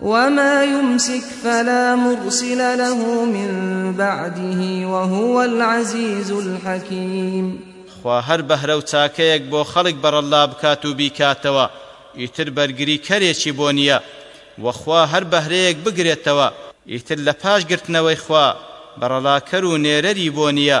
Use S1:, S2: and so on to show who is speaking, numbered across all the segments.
S1: وما یمسک فلا مرسل له من بعده وهو العزیز الحکیم
S2: خوا هەر بەهرە و چاکەیەک بۆ خەڵک بەڕەڵلا بکات و بیکاتەوە ئیتر بەرگری کەرێکی بۆ نییە وە خوا هەر بەهرەیەک بگرێتەوە ئیتر لە پاش گرتنەوەی خوا بەڕەڵاکەر و نێرەری بۆ نییە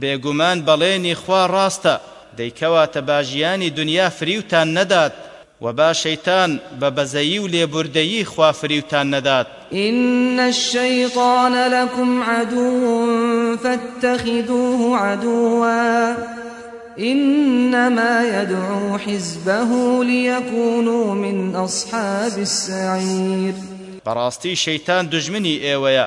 S2: بێگومان بەڵێنی خوا ڕاستە. دەی کەواتە با ژیانی دونیا فریوتان نەدات، وە با شەیتان بە بەزەیی و لێبوردەیی خوا فریوتان نەدات.
S1: ان الشیطان لکم عدو فاتخذوه عدوا انما یدعوا حزبه لیکونوا من اصحاب السعیر.
S2: بەڕاستی شەیتان دوژمنی ئێوەیە.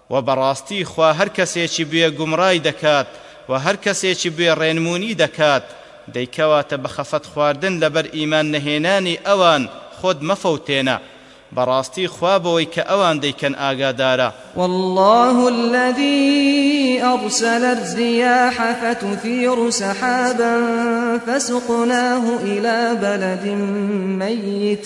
S2: وە بەڕاستی خوا هەر کەسێکی بوێ گومڕای دەکات وە هەر کەسێکی بوێ ڕێنمونی دەکات دەی کەواتە بە خەفەت خواردن لەبەر ئیمان نەهێنانی ئەوان خۆت مەفەوتێنە بەڕاستی خوا بەوەی کە ئەوان دەیکەن ئاگادارە.
S1: واللە الذی ارسل الریاح فتثیر سحابا فسقناه الی بلد
S2: میت.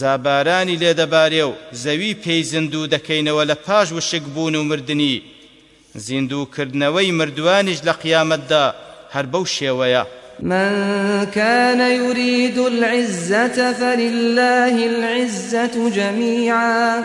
S2: جا بارانی لێ دەبارێ و زەوی پێی زیندوو دەکەینەوە لە پاش وشک بوون و مردنی، زیندوو کردنەوەی مردووانیش لە قیامەتدا هەر بەو شێوەیە.
S1: من
S2: کان یرید العزە فللە العزە جمیعا.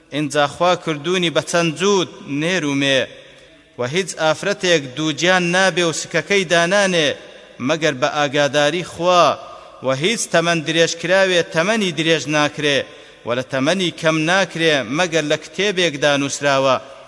S2: ئینجا خوا کردوونی بە چەند جووت، نێر و مێ، و هیچ ئافرەتێک دووگیان نابێ و سکەکەی دانانێ مەگەر بە ئاگاداری خوا، و هیچ تەمەن درێژکراوێ تەمەنی درێژ ناکرێ، و لە تەمەنی کەم ناکرێ مەگەر لە کتێبێکدا نووسراوە،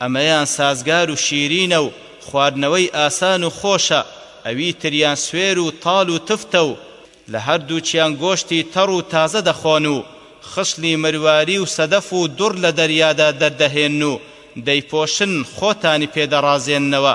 S2: ئەمەیان سازگار و شیرینە و خواردنەوەی ئاسان و خۆشە، ئەوی تریان سوێر و تاڵ و تفتە و لە هەردووکیان گۆشتی تەڕ و تازە دەخۆن و خشڵی مرواری و سەدەف و دوڕ لە دەریادا دەردەهێنن و دەیپۆشن، خۆتانی پێ دەڕازێننەوە.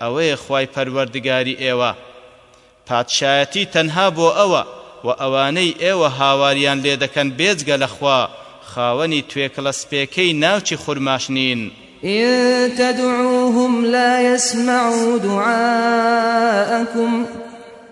S2: ئەوەیە خوای پەروەردگاری ئێوە پادشایەتی تەنها بۆ ئەوە و ئەوانەی ئێوە هاواریان لێ دەکەن بێجگە لە خوا خاوەنی توێکڵە سپێکەی ناوکی خورماش نین.
S1: ان تدعوهم لا يسمعوا دعاءکم.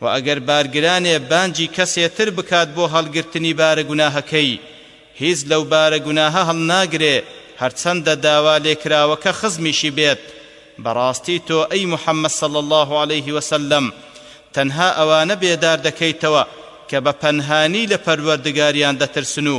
S2: وە ئەگەر بارگرانێ بانگی کەسێ تر بکات بۆ هەڵگرتنی بارە گوناهەکەی هیچ لەو بارە گوناهە هەڵناگرێ هەرچەندە داوا لێکراوەکە خزمیشی بێت بەڕاستی تۆ ئەی محمد صلی اللە علیە وسلم تەنها ئەوانە بێدار دەکەیتەوە کە بە پەنهانی لە پەروەردگاریان دەترسن و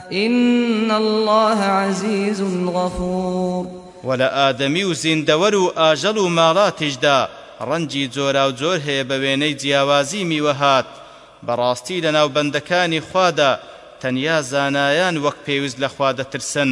S2: ان اللە عزیز غفور. وە لە ئادەمی و زیندەوەر و ئاژەڵ و ماڵاتیشدا ڕەنجی جۆراوجۆر هەیە بە وێنەی جیاوازی میوەهات، بەڕاستی لە ناو بەندەکانی خوادا تەنیا زانایان وەک پێویست لە خوا دەترسن،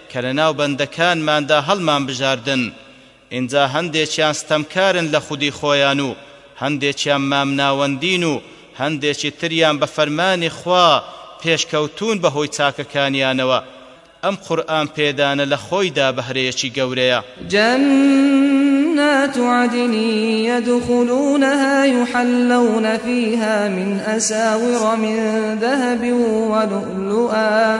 S2: کە لە ناو بەندەکانماندا هەڵمانبژاردن، ئینجا هەندێکیان ستەمکارن لە خودی خۆیان و هەندێکیان مامناوەندین و هەندێکی تریان بە فەرمانی خوا پێشکەوتوون بە هۆی چاکەکانیانەوە، ئەم قورئان پێدانە لە خۆیدا بەهرەیەکی گەورەیە.
S1: جنات عدن یدخلونها یحلون فیها من اساور من ذهب ولؤلؤا.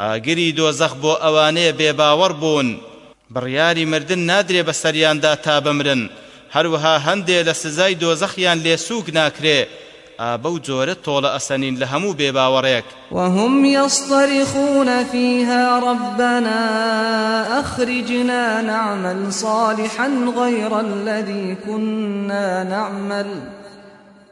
S2: ئاگری دۆزەخ بۆ ئەوانەیە بێباوەڕ بوون، بڕیاری مردن نادرێ بەسەریاندا تا بمرن، هەروەها هەندێ لە سزای دۆزەخیان لێ سووک ناکرێ، ئا بەو جۆرە تۆڵە ئەسەنین لە هەموو بێباوەڕێک.
S1: وهم یصترخون فیها ربنا اخرجنا نعمل صالحا غیر الذی کنا نعمل.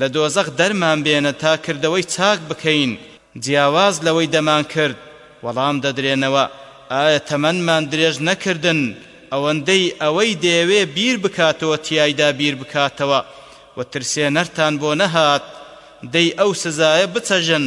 S2: لە دۆزەخ دەرمان بێنە تا کردەوەی چاک بکەین جیاواز لەوەی دەمانکرد، وەڵام دەدرێنەوە، ئایا تەمەنمان درێژ نەکردن ئەوەندەی ئەوەی دەیەوێ بیر بکاتەوە تیایدا بیر بکاتەوە و ترسێنەرتان بۆ نەهات، دەی ئەو سزایە بچەژن،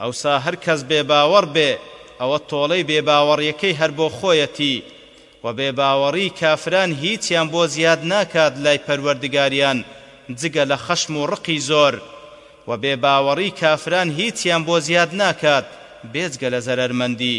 S2: ئەوسا هەر کەس بێ باوەڕ بێ ئەوە تۆڵەی بێ باوەڕیەکەی هەر بۆ خۆیەتی وە بێ باوەڕی کافران هیچیان بۆ زیاد ناکات لای پەروەردگاریان جگە لە خەشم و ڕقی زۆر وە بێ باوەڕی کافران هیچیان بۆ زیاد ناکات بێجگە لە زەرەرمەندی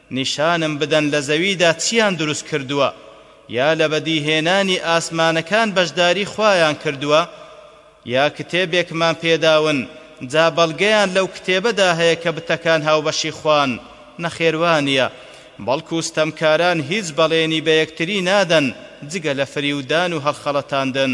S2: نیشانم بدەن لە زەویدا چیان دروست کردووە یا لە بەدیهێنانی ئاسمانەکان بەشداری خوایان کردووە یا کتێبێکمان پێداون جا بەڵگەیان لەو کتێبەدا هەیە کە بتەکان هاوبەشی خوان نەخێر وانیە بەڵکو ستەمکاران هیچ بەڵێنی بە یەکتری نادەن جگە لە فریودان و هەڵخەڵەتاندن.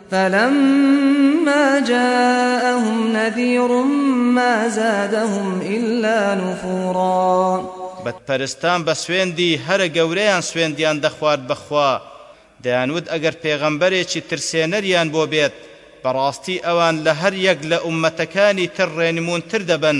S1: فلما جاءهم نذیر ما زادهم الا نفورا
S2: بتپەرستان بە سوێندی هەرە گەورەیان سوێندیان دەخوارد بە خوا دەیانوت ئەگەر پێغەمبەرێکی ترسێنەریان بۆ بێت بەڕاستی ئەوان لە هەر یەک لە ئوممەتەکانی تر ڕێنموونتر دەبن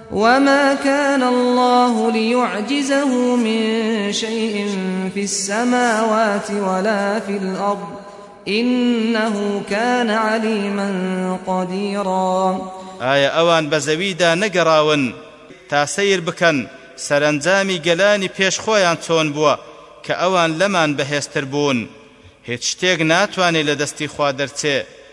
S1: وما کان اللە لیعجزه من شیء فی السماوات ولا فی الارض انه کان علیما قدیرا.
S2: ئایا ئەوان بە زەویدا نەگەڕاون تا سەیر بکەن سەرەنجامی گەلانی پێش خۆیان چۆن بووە کە ئەوان لەمان بەهێزتر بوون؟ هیچ شتێک ناتوانێ لە دەستی خوا دەرچێ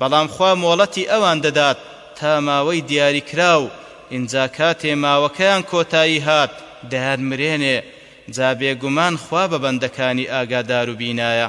S2: بەڵام خوا مۆڵەتی ئەوان دەدات تا ماوەی دیاریکراو، ئینجا کاتێ ماوەکەیان کۆتایی هات دەیانمرێنێ، جا بێگومان خوا بە بەندەکانی ئاگادار و بینایە.